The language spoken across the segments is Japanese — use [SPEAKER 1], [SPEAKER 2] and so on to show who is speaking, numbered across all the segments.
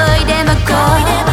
[SPEAKER 1] 恋でも恋でも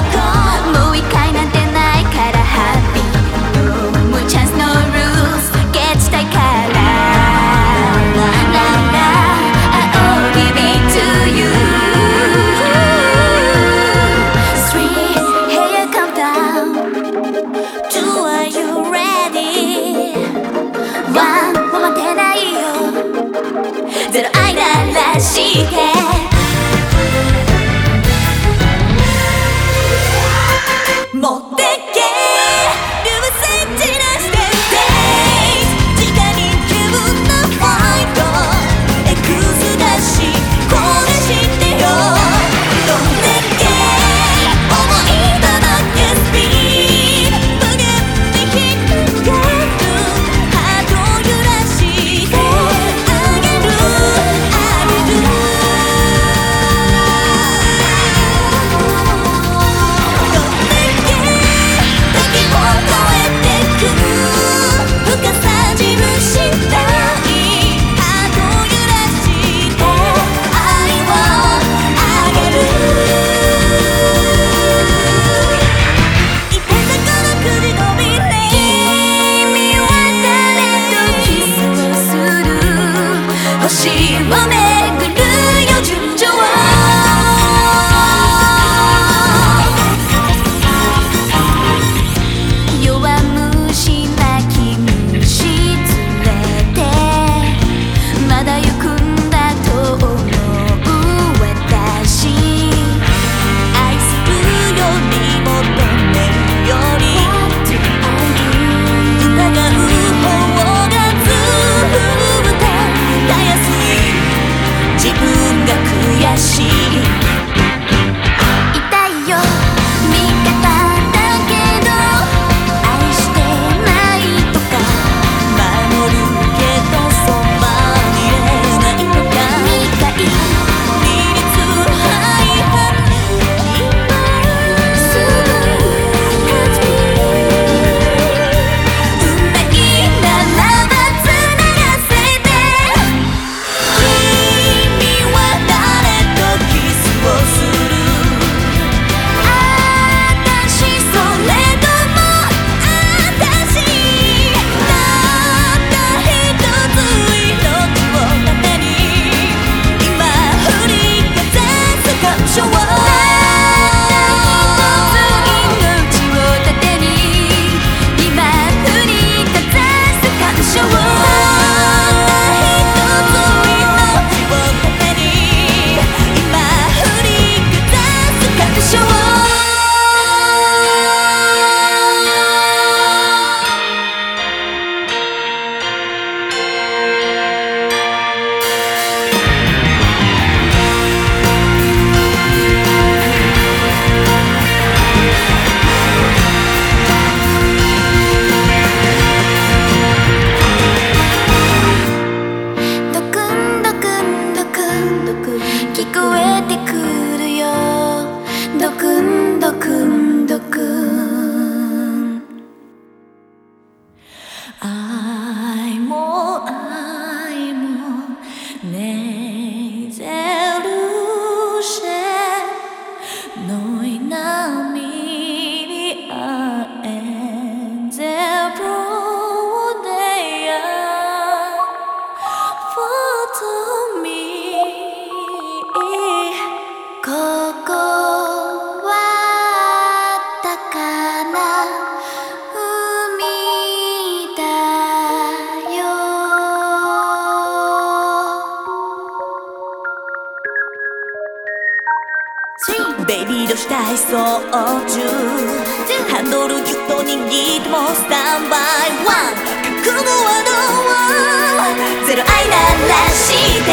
[SPEAKER 1] take away the
[SPEAKER 2] ベイビーどしたい操縦ハンドルギュッと握ってもスタンバイ。ワン。覚悟はどう？ゼロ愛ならして。